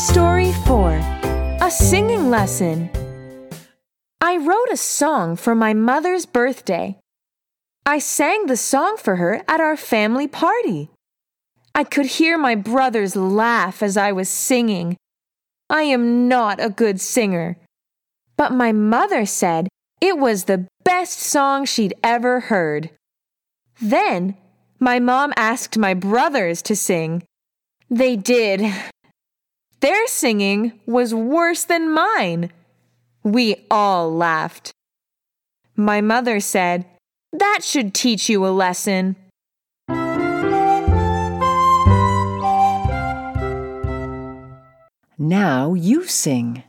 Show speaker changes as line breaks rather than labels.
Story 4 A Singing Lesson. I wrote a song for my mother's birthday. I sang the song for her at our family party. I could hear my brothers laugh as I was singing. I am not a good singer. But my mother said it was the best song she'd ever heard. Then my mom asked my brothers to sing. They did. Their singing was worse than mine. We all laughed. My mother said, That should teach you a lesson.
Now you sing.